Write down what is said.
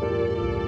Música